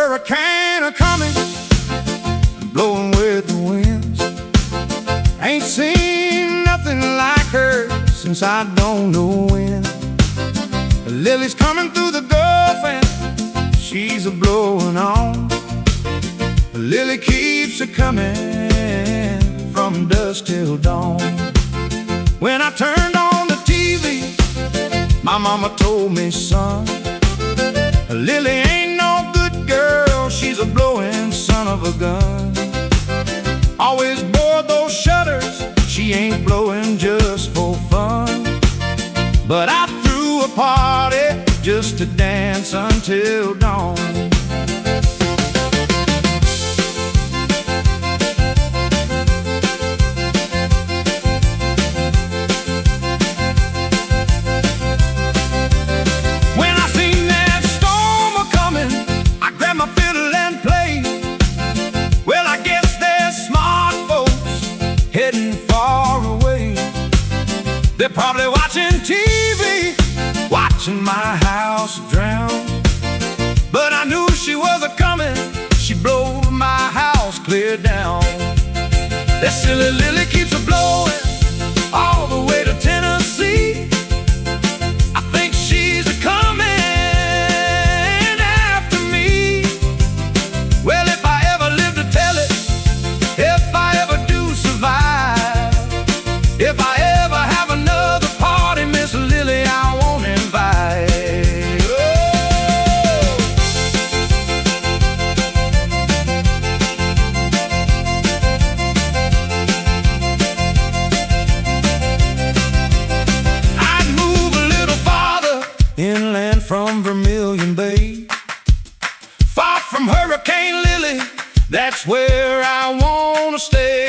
hurricane a coming, blowing with the winds. Ain't seen nothing like her since I don't know when. Lily's coming through the gulf and she's a blowing on. Lily keeps a coming from dusk till dawn. When I turned on the TV, my mama told me, son, Lily of a gun. Always board those shutters, she ain't blowing just for fun. But I threw a party just to dance until dawn. They're probably watching TV, watching my house drown. But I knew she was a coming, she blowed my house clear down. That silly lily from Vermilion Bay. Far from Hurricane Lily, that's where I wanna stay.